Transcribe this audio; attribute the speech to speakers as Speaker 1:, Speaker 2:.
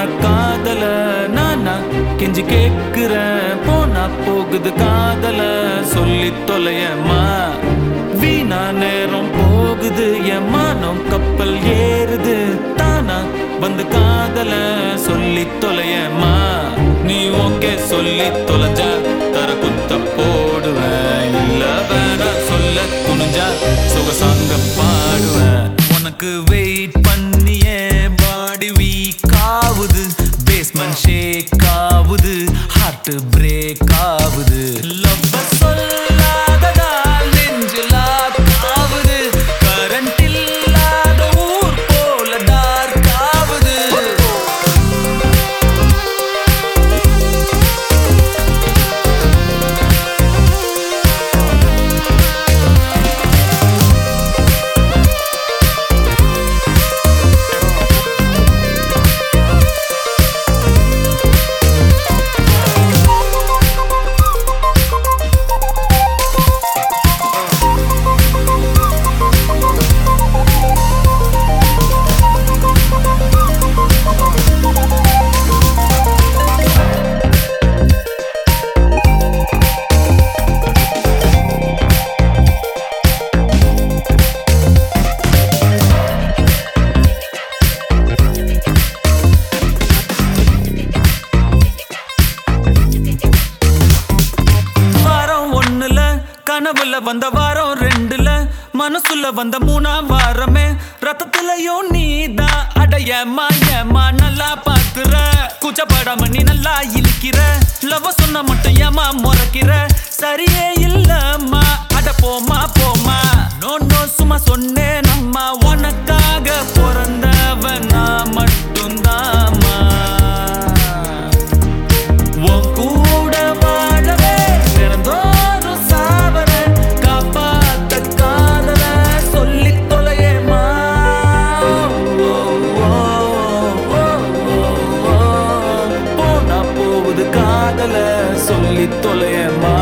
Speaker 1: போன காதல நானா? கெஞ்சி கேக்குற போனா போகுது காதல. சொல்லி தொலையம்மா வீணா நேரம் போகுது என் மானம் கப்பல் ஏறுது. தானா? வந்து காதல சொல்லி தொலையம்மா நீ ஓகே சொல்லி தொலைஞ்சா தர குத்த போடுவேன் இல்ல வேணா சொல்ல துணிஞ்சா சுகசாங்க பாடுவேன் உனக்கு வெயிட் பண்ணியே பேஸ்மெண்ட் ஷேக் ஆகுது ஹார்ட் பிரேக் ஆகுது வந்த வாரம் ரெண்டுல மனசுல வந்த மூணாம் வாரமே. ரத்தத்துலயும் நீ தான் அடையமா ஏமா நல்லா பாக்குற. கூச்சப்படாம நீ நல்லா இழுக்கிற. லவ் சொன்ன மட்டும் ஏமா முறைக்கிற? காதல சொல்லி தொலையமா